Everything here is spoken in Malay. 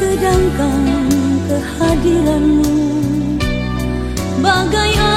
Sedangkan kehadiranmu bagai.